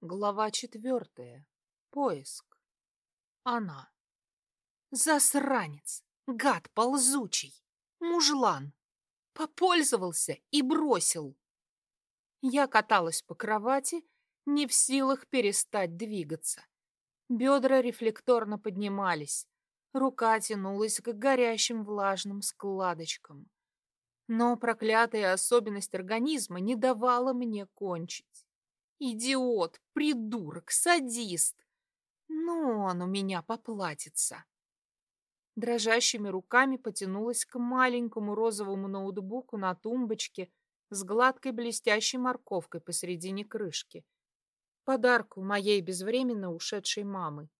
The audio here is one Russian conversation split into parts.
Глава четвертая. Поиск. Она. Засранец, гад ползучий, мужлан. Попользовался и бросил. Я каталась по кровати, не в силах перестать двигаться. Бедра рефлекторно поднимались, рука тянулась к горящим влажным складочкам. Но проклятая особенность организма не давала мне кончить. Идиот, придурок, садист. Ну, он у меня поплатится. Дрожащими руками потянулась к маленькому розовому ноутбуку на тумбочке с гладкой блестящей морковкой посередине крышки. Подарку моей безвременно ушедшей мамы.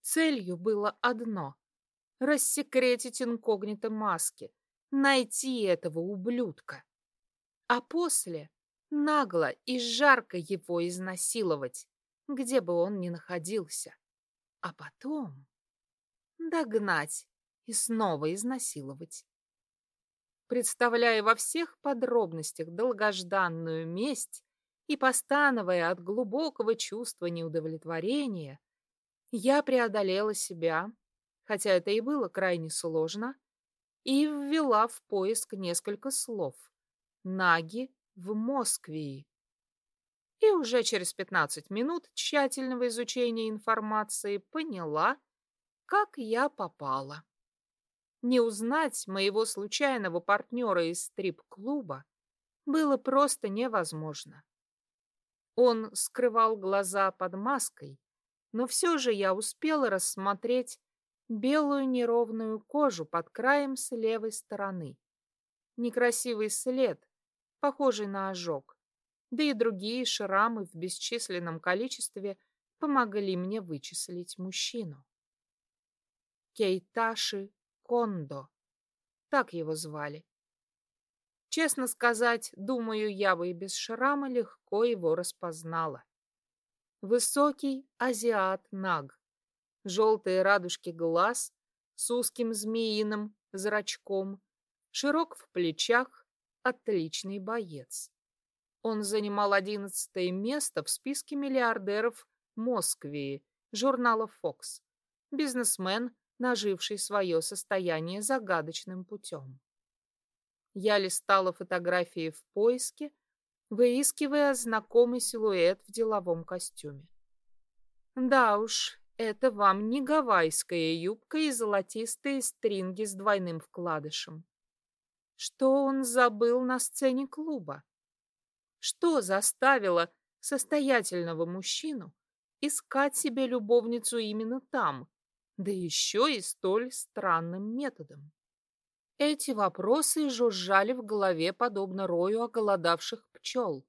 Целью было одно — рассекретить инкогнито маски, найти этого ублюдка. А после нагло и жарко его изнасиловать, где бы он ни находился, а потом догнать и снова изнасиловать. Представляя во всех подробностях долгожданную месть и постановая от глубокого чувства неудовлетворения, я преодолела себя, хотя это и было крайне сложно, и ввела в поиск несколько слов. Наги в Москве. И уже через 15 минут тщательного изучения информации поняла, как я попала. Не узнать моего случайного партнера из стрип-клуба было просто невозможно. Он скрывал глаза под маской, но все же я успела рассмотреть белую неровную кожу под краем с левой стороны. Некрасивый след, похожий на ожог. Да и другие шрамы в бесчисленном количестве помогли мне вычислить мужчину. Кейташи Кондо. Так его звали. Честно сказать, думаю, я бы и без шрама легко его распознала. Высокий азиат-наг. Желтые радужки глаз с узким змеиным зрачком, широк в плечах, отличный боец. Он занимал одиннадцатое место в списке миллиардеров Москвы, журнала Fox. Бизнесмен, наживший свое состояние загадочным путем. Я листала фотографии в поиске, выискивая знакомый силуэт в деловом костюме. Да уж, это вам не гавайская юбка и золотистые стринги с двойным вкладышем. Что он забыл на сцене клуба? Что заставило состоятельного мужчину искать себе любовницу именно там, да еще и столь странным методом? Эти вопросы жужжали в голове, подобно рою оголодавших пчел,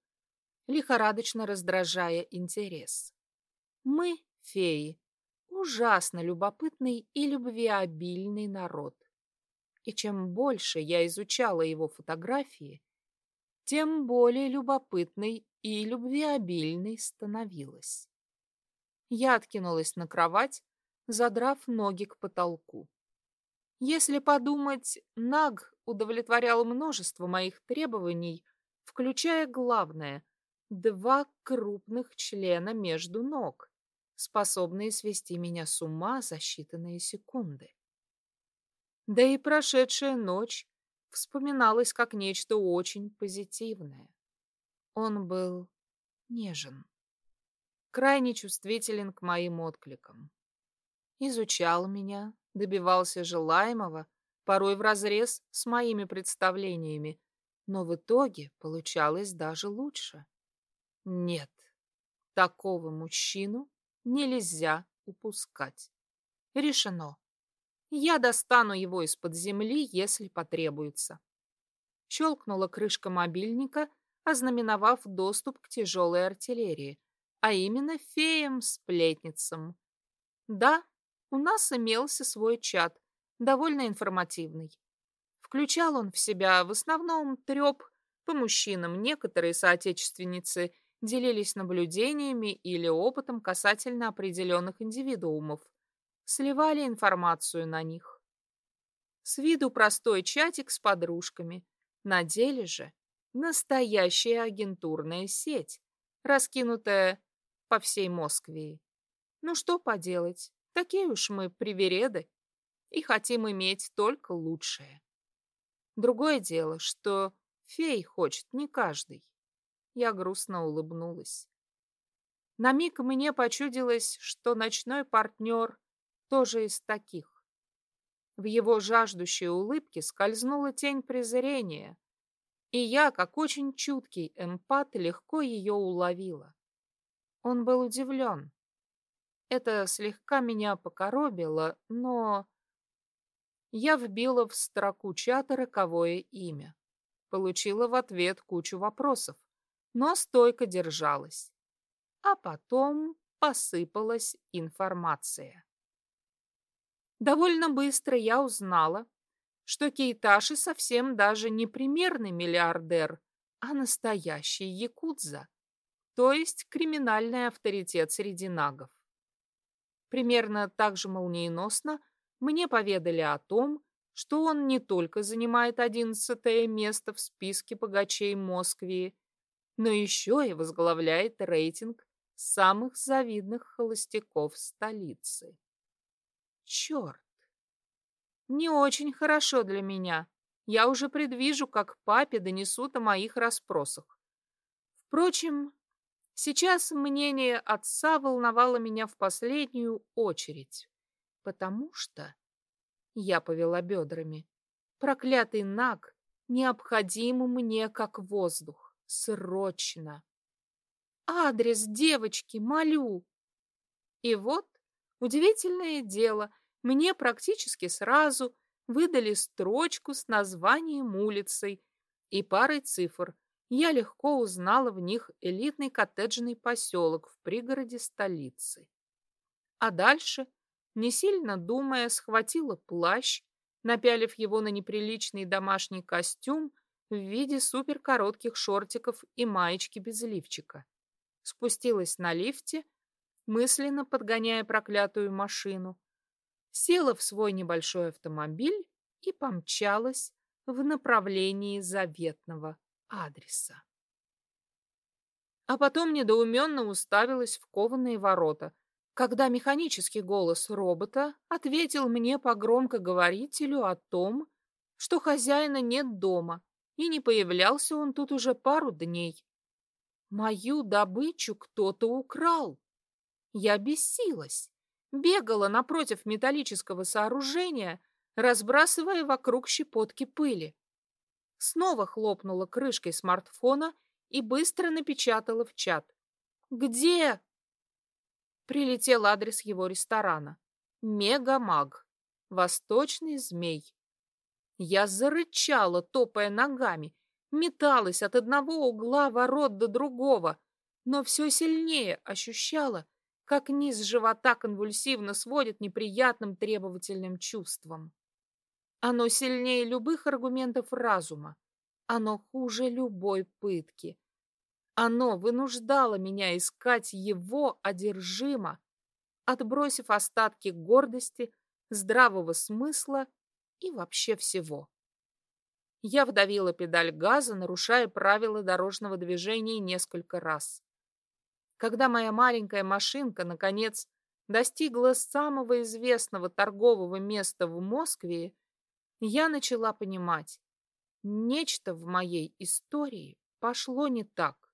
лихорадочно раздражая интерес. Мы, феи, ужасно любопытный и любвеобильный народ. И чем больше я изучала его фотографии, тем более любопытной и любвеобильной становилась. Я откинулась на кровать, задрав ноги к потолку. Если подумать, Наг удовлетворял множество моих требований, включая главное — два крупных члена между ног, способные свести меня с ума за считанные секунды. Да и прошедшая ночь вспоминалась как нечто очень позитивное. Он был нежен, крайне чувствителен к моим откликам. Изучал меня, добивался желаемого, порой вразрез с моими представлениями, но в итоге получалось даже лучше. Нет, такого мужчину нельзя упускать. Решено. Я достану его из-под земли, если потребуется. Щелкнула крышка мобильника, ознаменовав доступ к тяжелой артиллерии, а именно феям-сплетницам. Да, у нас имелся свой чат, довольно информативный. Включал он в себя в основном треп по мужчинам. Некоторые соотечественницы делились наблюдениями или опытом касательно определенных индивидуумов сливали информацию на них. С виду простой чатик с подружками, на деле же настоящая агентурная сеть, раскинутая по всей Москве. Ну что поделать, такие уж мы привереды и хотим иметь только лучшее. Другое дело, что фей хочет не каждый. Я грустно улыбнулась. На миг мне почудилось, что ночной партнер тоже из таких. В его жаждущей улыбке скользнула тень презрения, и я, как очень чуткий эмпат, легко ее уловила. Он был удивлен. Это слегка меня покоробило, но... Я вбила в строку чата роковое имя. Получила в ответ кучу вопросов, но стойко держалась. А потом посыпалась информация. Довольно быстро я узнала, что Кейташи совсем даже не примерный миллиардер, а настоящий якудза, то есть криминальный авторитет среди нагов. Примерно так же молниеносно мне поведали о том, что он не только занимает одиннадцатое место в списке богачей Москвы, но еще и возглавляет рейтинг самых завидных холостяков столицы. Черт! Не очень хорошо для меня. Я уже предвижу, как папе донесут о моих расспросах. Впрочем, сейчас мнение отца волновало меня в последнюю очередь, потому что... Я повела бедрами. Проклятый наг необходим мне как воздух. Срочно. Адрес девочки, молю. И вот, удивительное дело, мне практически сразу выдали строчку с названием улицей и парой цифр. Я легко узнала в них элитный коттеджный поселок в пригороде столицы. А дальше, не сильно думая, схватила плащ, напялив его на неприличный домашний костюм в виде суперкоротких шортиков и маечки без лифчика. Спустилась на лифте, мысленно подгоняя проклятую машину, села в свой небольшой автомобиль и помчалась в направлении заветного адреса. А потом недоуменно уставилась в кованые ворота, когда механический голос робота ответил мне по громкоговорителю о том, что хозяина нет дома, и не появлялся он тут уже пару дней. Мою добычу кто-то украл. Я бесилась бегала напротив металлического сооружения, разбрасывая вокруг щепотки пыли. Снова хлопнула крышкой смартфона и быстро напечатала в чат. «Где?» Прилетел адрес его ресторана. «Мегамаг. Восточный змей». Я зарычала, топая ногами, металась от одного угла ворот до другого, но все сильнее ощущала, как низ живота конвульсивно сводит неприятным требовательным чувством. Оно сильнее любых аргументов разума. Оно хуже любой пытки. Оно вынуждало меня искать его одержимо, отбросив остатки гордости, здравого смысла и вообще всего. Я вдавила педаль газа, нарушая правила дорожного движения несколько раз. Когда моя маленькая машинка, наконец, достигла самого известного торгового места в Москве, я начала понимать, нечто в моей истории пошло не так.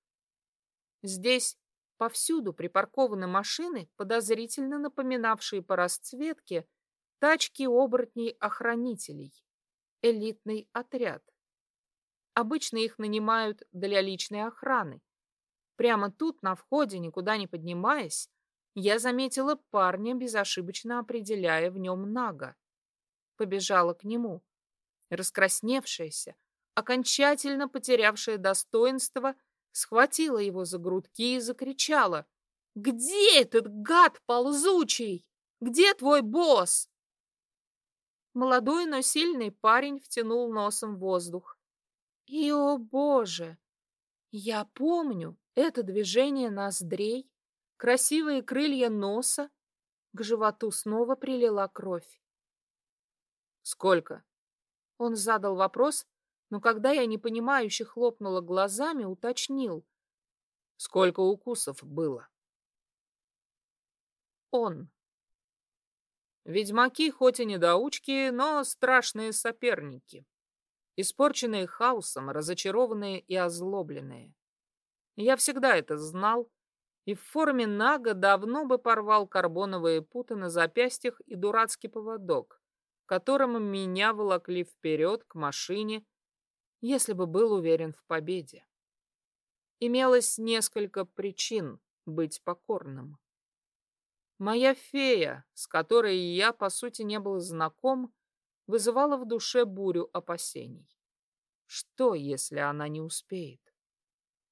Здесь повсюду припаркованы машины, подозрительно напоминавшие по расцветке тачки оборотней-охранителей. Элитный отряд. Обычно их нанимают для личной охраны. Прямо тут, на входе, никуда не поднимаясь, я заметила парня, безошибочно определяя в нем Нага. Побежала к нему. Раскрасневшаяся, окончательно потерявшая достоинство, схватила его за грудки и закричала. «Где этот гад ползучий? Где твой босс?» Молодой, но сильный парень втянул носом воздух. И, о боже, я помню, это движение ноздрей, красивые крылья носа, к животу снова прилила кровь. «Сколько?» Он задал вопрос, но когда я непонимающе хлопнула глазами, уточнил. «Сколько укусов было?» он. Ведьмаки хоть и недоучки, но страшные соперники. Испорченные хаосом, разочарованные и озлобленные. Я всегда это знал, и в форме нага давно бы порвал карбоновые путы на запястьях и дурацкий поводок, которым меня волокли вперед к машине, если бы был уверен в победе. Имелось несколько причин быть покорным. Моя фея, с которой я, по сути, не был знаком, вызывала в душе бурю опасений. Что, если она не успеет?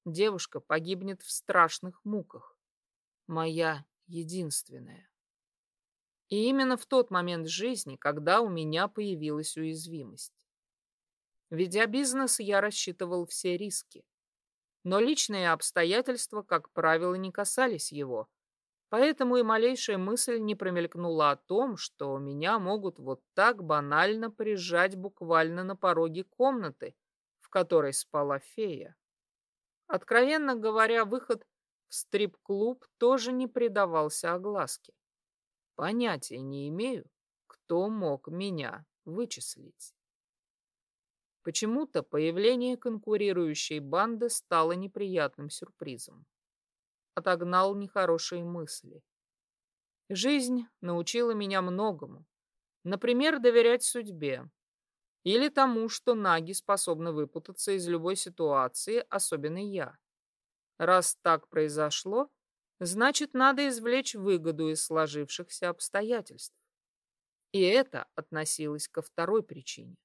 Девушка погибнет в страшных муках. Моя единственная. И именно в тот момент жизни, когда у меня появилась уязвимость. Ведя бизнес, я рассчитывал все риски. Но личные обстоятельства, как правило, не касались его, Поэтому и малейшая мысль не промелькнула о том, что меня могут вот так банально прижать буквально на пороге комнаты, в которой спала фея. Откровенно говоря, выход в стрип-клуб тоже не предавался огласке. Понятия не имею, кто мог меня вычислить. Почему-то появление конкурирующей банды стало неприятным сюрпризом отогнал нехорошие мысли. Жизнь научила меня многому. Например, доверять судьбе. Или тому, что наги способны выпутаться из любой ситуации, особенно я. Раз так произошло, значит, надо извлечь выгоду из сложившихся обстоятельств. И это относилось ко второй причине.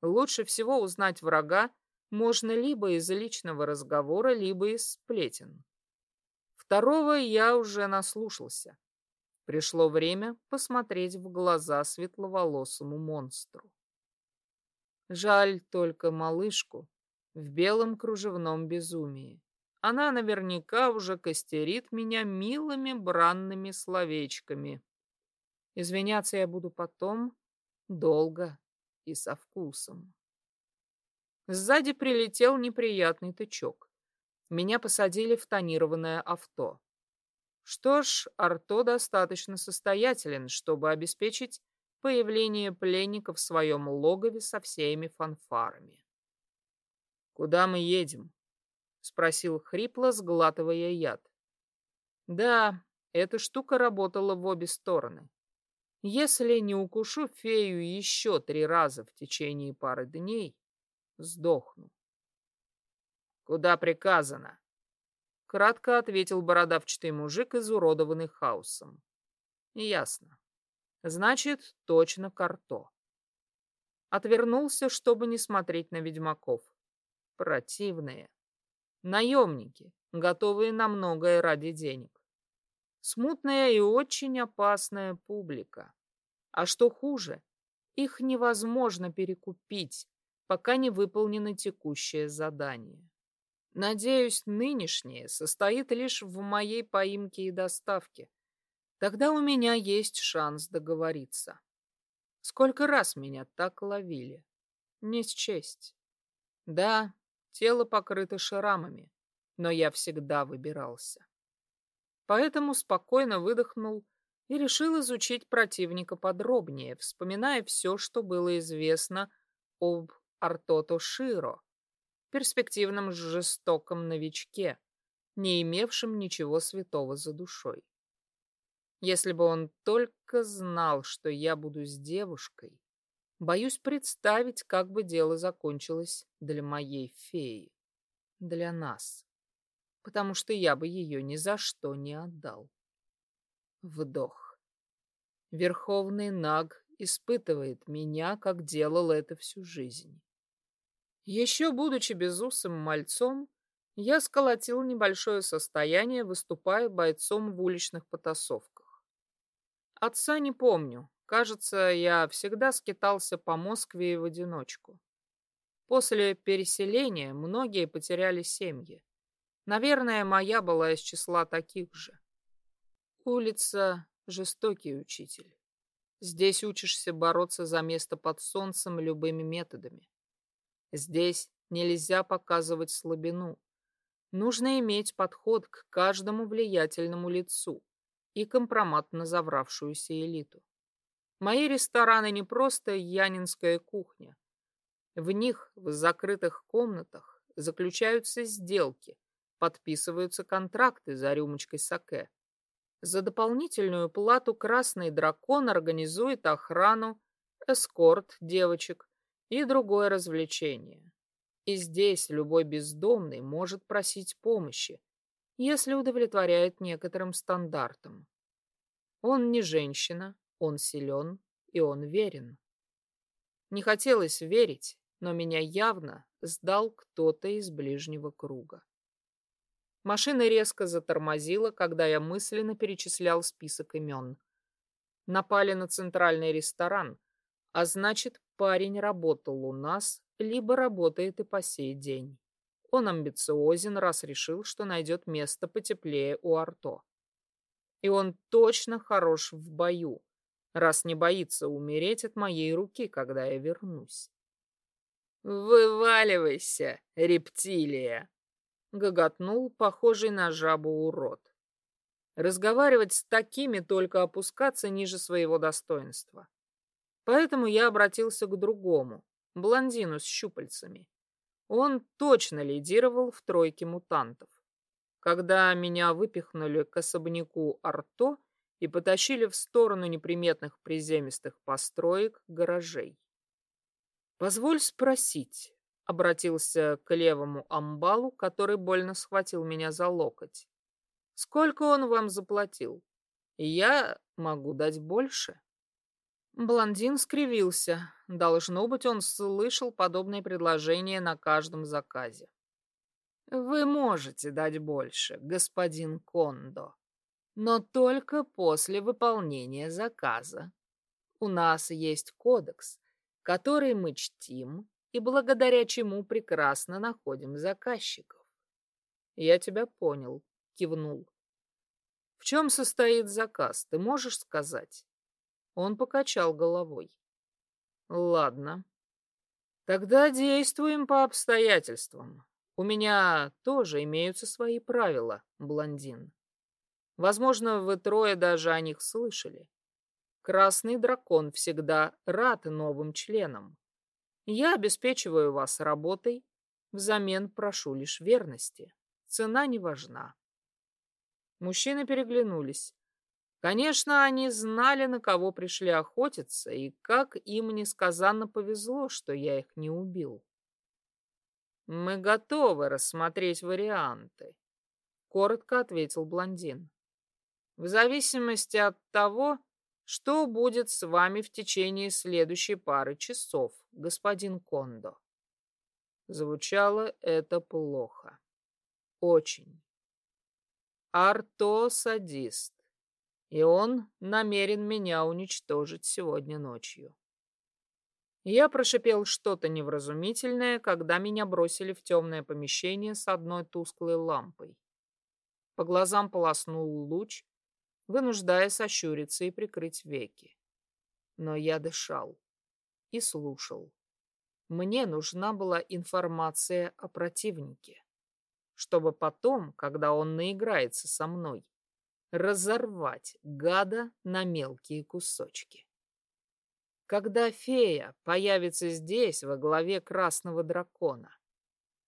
Лучше всего узнать врага можно либо из личного разговора, либо из сплетен. Второго я уже наслушался. Пришло время посмотреть в глаза светловолосому монстру. Жаль только малышку в белом кружевном безумии. Она наверняка уже костерит меня милыми бранными словечками. Извиняться я буду потом, долго и со вкусом. Сзади прилетел неприятный тычок меня посадили в тонированное авто. Что ж, Арто достаточно состоятелен, чтобы обеспечить появление пленника в своем логове со всеми фанфарами. «Куда мы едем?» — спросил хрипло, сглатывая яд. «Да, эта штука работала в обе стороны. Если не укушу фею еще три раза в течение пары дней, сдохну. «Куда приказано?» Кратко ответил бородавчатый мужик, изуродованный хаосом. «Ясно. Значит, точно карто». Отвернулся, чтобы не смотреть на ведьмаков. Противные. Наемники, готовые на многое ради денег. Смутная и очень опасная публика. А что хуже, их невозможно перекупить, пока не выполнено текущее задание. Надеюсь, нынешнее состоит лишь в моей поимке и доставке. Тогда у меня есть шанс договориться. Сколько раз меня так ловили? Не счесть. Да, тело покрыто шрамами, но я всегда выбирался. Поэтому спокойно выдохнул и решил изучить противника подробнее, вспоминая все, что было известно об Артото Широ, перспективном жестоком новичке, не имевшем ничего святого за душой. Если бы он только знал, что я буду с девушкой, боюсь представить, как бы дело закончилось для моей феи, для нас, потому что я бы ее ни за что не отдал. Вдох. Верховный Наг испытывает меня, как делал это всю жизнь. Еще будучи безусым мальцом, я сколотил небольшое состояние, выступая бойцом в уличных потасовках. Отца не помню. Кажется, я всегда скитался по Москве в одиночку. После переселения многие потеряли семьи. Наверное, моя была из числа таких же. Улица — жестокий учитель. Здесь учишься бороться за место под солнцем любыми методами. Здесь нельзя показывать слабину. Нужно иметь подход к каждому влиятельному лицу, и компромат на завравшуюся элиту. Мои рестораны не просто янинская кухня. В них, в закрытых комнатах, заключаются сделки, подписываются контракты за рюмочкой саке. За дополнительную плату «Красный дракон» организует охрану, эскорт девочек и другое развлечение. И здесь любой бездомный может просить помощи, если удовлетворяет некоторым стандартам. Он не женщина, он силен и он верен. Не хотелось верить, но меня явно сдал кто-то из ближнего круга. Машина резко затормозила, когда я мысленно перечислял список имен. Напали на центральный ресторан, а значит, парень работал у нас, либо работает и по сей день. Он амбициозен, раз решил, что найдет место потеплее у Арто. И он точно хорош в бою, раз не боится умереть от моей руки, когда я вернусь. «Вываливайся, рептилия!» — гоготнул похожий на жабу урод. Разговаривать с такими только опускаться ниже своего достоинства. Поэтому я обратился к другому, блондину с щупальцами. Он точно лидировал в тройке мутантов. Когда меня выпихнули к особняку Арто и потащили в сторону неприметных приземистых построек гаражей. «Позволь спросить», — обратился к левому амбалу, который больно схватил меня за локоть. «Сколько он вам заплатил? Я могу дать больше». Блондин скривился. Должно быть, он слышал подобные предложения на каждом заказе. «Вы можете дать больше, господин Кондо, но только после выполнения заказа. У нас есть кодекс, который мы чтим и благодаря чему прекрасно находим заказчиков. Я тебя понял, кивнул. В чем состоит заказ, ты можешь сказать? Он покачал головой. Ладно. Тогда действуем по обстоятельствам. У меня тоже имеются свои правила, блондин. Возможно, вы трое даже о них слышали. Красный дракон всегда рад новым членам. Я обеспечиваю вас работой, взамен прошу лишь верности. Цена не важна. Мужчины переглянулись. Конечно, они знали, на кого пришли охотиться, и как им несказанно повезло, что я их не убил. Мы готовы рассмотреть варианты, коротко ответил блондин. В зависимости от того, что будет с вами в течение следующей пары часов, господин Кондо. Звучало это плохо. Очень. Арто садист, и он намерен меня уничтожить сегодня ночью. Я прошипел что-то невразумительное, когда меня бросили в темное помещение с одной тусклой лампой. По глазам полоснул луч, вынуждая сощуриться и прикрыть веки. Но я дышал и слушал. Мне нужна была информация о противнике, чтобы потом, когда он наиграется со мной, разорвать гада на мелкие кусочки. Когда фея появится здесь, во главе красного дракона,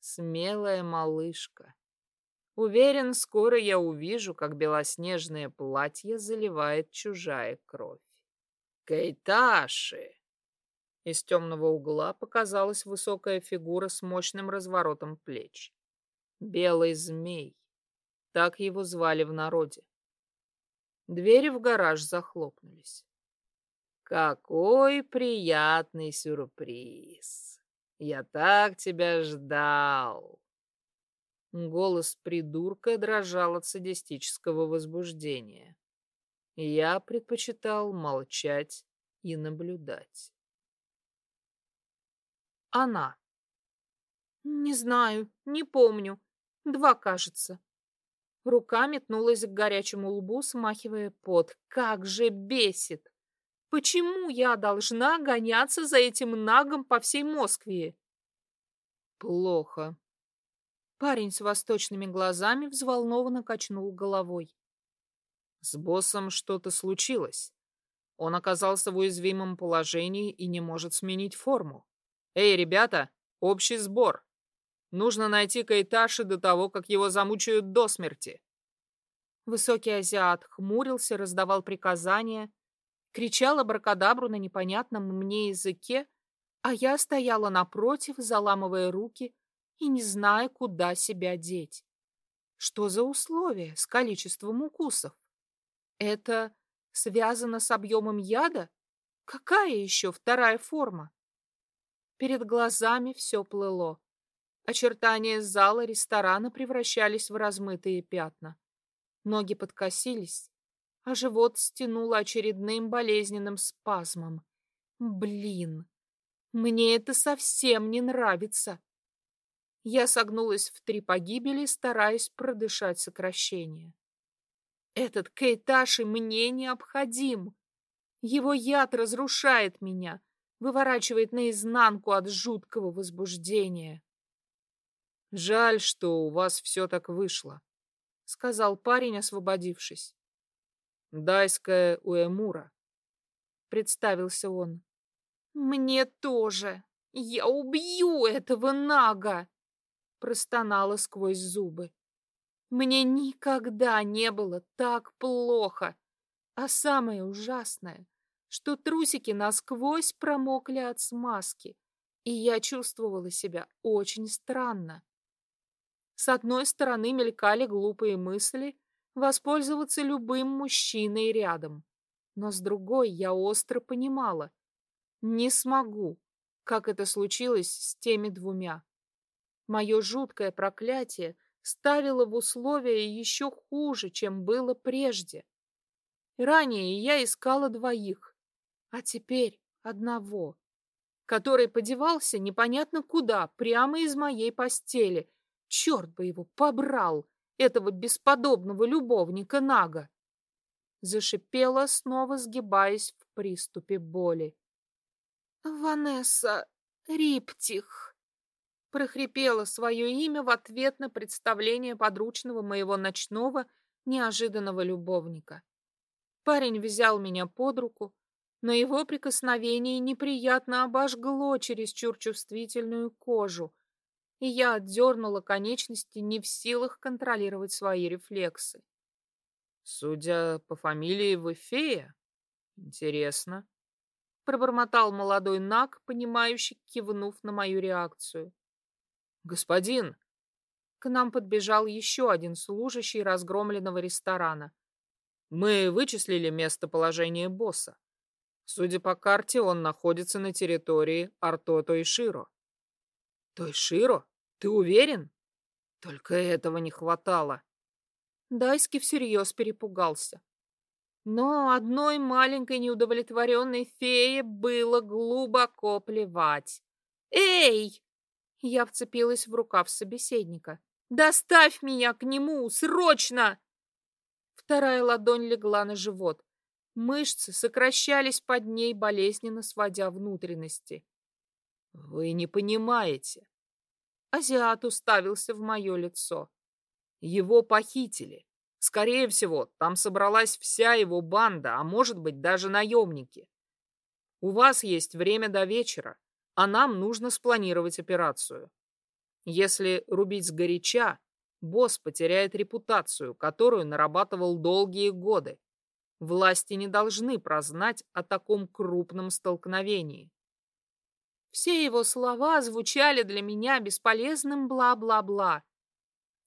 смелая малышка, Уверен, скоро я увижу, как белоснежное платье заливает чужая кровь. Кейташи! Из темного угла показалась высокая фигура с мощным разворотом плеч. Белый змей. Так его звали в народе. Двери в гараж захлопнулись. Какой приятный сюрприз! Я так тебя ждал! Голос придурка дрожал от садистического возбуждения. Я предпочитал молчать и наблюдать. Она. Не знаю, не помню. Два, кажется. Рука метнулась к горячему лбу, смахивая пот. Как же бесит! Почему я должна гоняться за этим нагом по всей Москве? Плохо, Парень с восточными глазами взволнованно качнул головой. С боссом что-то случилось. Он оказался в уязвимом положении и не может сменить форму. Эй, ребята, общий сбор. Нужно найти Кайташи до того, как его замучают до смерти. Высокий азиат хмурился, раздавал приказания, кричал абракадабру на непонятном мне языке, а я стояла напротив, заламывая руки и не зная, куда себя деть. Что за условия с количеством укусов? Это связано с объемом яда? Какая еще вторая форма? Перед глазами все плыло. Очертания зала ресторана превращались в размытые пятна. Ноги подкосились, а живот стянуло очередным болезненным спазмом. Блин, мне это совсем не нравится. Я согнулась в три погибели, стараясь продышать сокращение. Этот Кейташи мне необходим. Его яд разрушает меня, выворачивает наизнанку от жуткого возбуждения. Жаль, что у вас все так вышло, — сказал парень, освободившись. «Дайская Уэмура», — представился он. «Мне тоже! Я убью этого нага!» — простонала сквозь зубы. «Мне никогда не было так плохо, а самое ужасное, что трусики насквозь промокли от смазки, и я чувствовала себя очень странно. С одной стороны мелькали глупые мысли воспользоваться любым мужчиной рядом, но с другой я остро понимала, не смогу, как это случилось с теми двумя. Мое жуткое проклятие ставило в условия еще хуже, чем было прежде. Ранее я искала двоих, а теперь одного, который подевался непонятно куда, прямо из моей постели, Черт бы его побрал, этого бесподобного любовника Нага! Зашипела, снова сгибаясь в приступе боли. «Ванесса Риптих!» прохрипела свое имя в ответ на представление подручного моего ночного неожиданного любовника. Парень взял меня под руку, но его прикосновение неприятно обожгло чересчур чувствительную кожу, и я отдернула конечности, не в силах контролировать свои рефлексы. «Судя по фамилии, вы фея? Интересно», — пробормотал молодой наг, понимающий, кивнув на мою реакцию. «Господин!» К нам подбежал еще один служащий разгромленного ресторана. «Мы вычислили местоположение босса. Судя по карте, он находится на территории Артото и Широ». «Тойширо?» Ты уверен? Только этого не хватало. Дайский всерьез перепугался. Но одной маленькой неудовлетворенной фее было глубоко плевать. «Эй!» Я вцепилась в рукав собеседника. «Доставь меня к нему! Срочно!» Вторая ладонь легла на живот. Мышцы сокращались под ней, болезненно сводя внутренности. «Вы не понимаете. Азиат уставился в мое лицо. Его похитили. Скорее всего, там собралась вся его банда, а может быть даже наемники. У вас есть время до вечера, а нам нужно спланировать операцию. Если рубить сгоряча, босс потеряет репутацию, которую нарабатывал долгие годы. Власти не должны прознать о таком крупном столкновении. Все его слова звучали для меня бесполезным бла-бла-бла.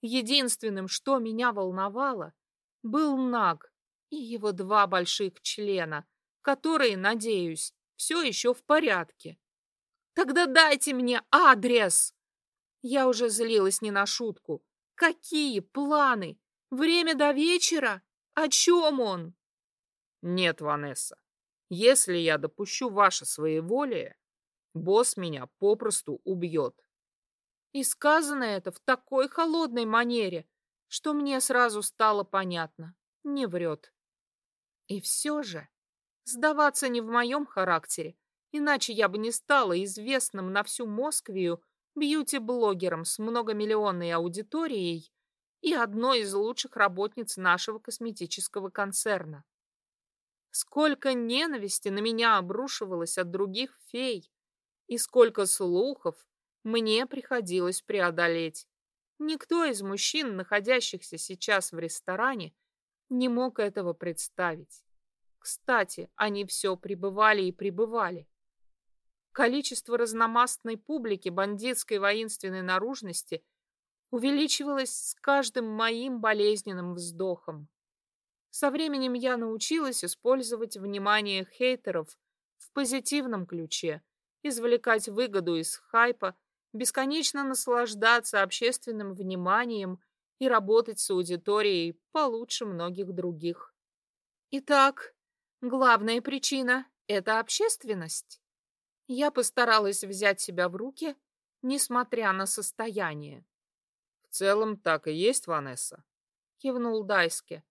Единственным, что меня волновало, был Наг и его два больших члена, которые, надеюсь, все еще в порядке. Тогда дайте мне адрес! Я уже злилась не на шутку. Какие планы? Время до вечера? О чем он? Нет, Ванесса, если я допущу ваше своеволие, Босс меня попросту убьет. И сказано это в такой холодной манере, что мне сразу стало понятно. Не врет. И все же, сдаваться не в моем характере, иначе я бы не стала известным на всю Москвию бьюти-блогером с многомиллионной аудиторией и одной из лучших работниц нашего косметического концерна. Сколько ненависти на меня обрушивалось от других фей, и сколько слухов мне приходилось преодолеть. Никто из мужчин, находящихся сейчас в ресторане, не мог этого представить. Кстати, они все прибывали и прибывали. Количество разномастной публики бандитской воинственной наружности увеличивалось с каждым моим болезненным вздохом. Со временем я научилась использовать внимание хейтеров в позитивном ключе, извлекать выгоду из хайпа, бесконечно наслаждаться общественным вниманием и работать с аудиторией получше многих других. Итак, главная причина — это общественность. Я постаралась взять себя в руки, несмотря на состояние. — В целом так и есть, Ванесса, — кивнул Дайске.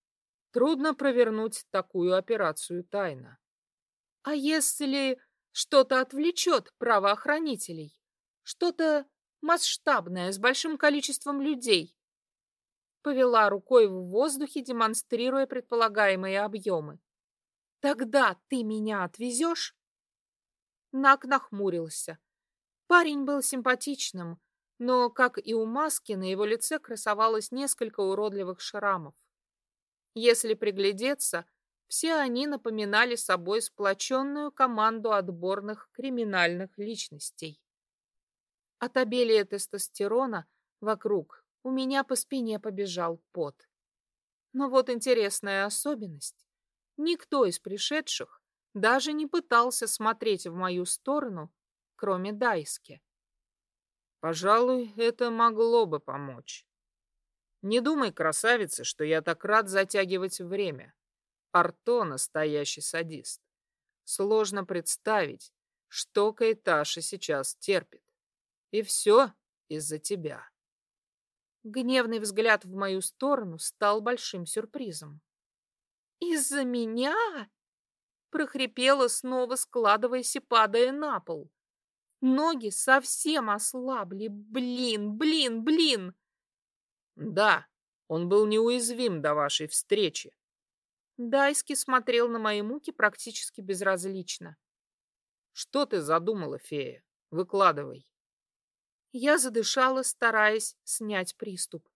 — Трудно провернуть такую операцию тайно. — А если что-то отвлечет правоохранителей? Что-то масштабное, с большим количеством людей? Повела рукой в воздухе, демонстрируя предполагаемые объемы. Тогда ты меня отвезешь? Нак нахмурился. Парень был симпатичным, но, как и у маски, на его лице красовалось несколько уродливых шрамов. Если приглядеться, все они напоминали собой сплоченную команду отборных криминальных личностей. От обилия тестостерона вокруг у меня по спине побежал пот. Но вот интересная особенность. Никто из пришедших даже не пытался смотреть в мою сторону, кроме Дайски. Пожалуй, это могло бы помочь. Не думай, красавица, что я так рад затягивать время. Арто настоящий садист. Сложно представить, что Кайташа сейчас терпит. И все из-за тебя. Гневный взгляд в мою сторону стал большим сюрпризом. «Из-за меня?» прохрипела снова, складываясь и падая на пол. Ноги совсем ослабли. Блин, блин, блин. Да, он был неуязвим до вашей встречи. Дайский смотрел на мои муки практически безразлично. Что ты задумала, фея? Выкладывай. Я задышала, стараясь снять приступ.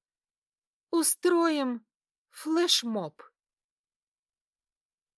Устроим флешмоб.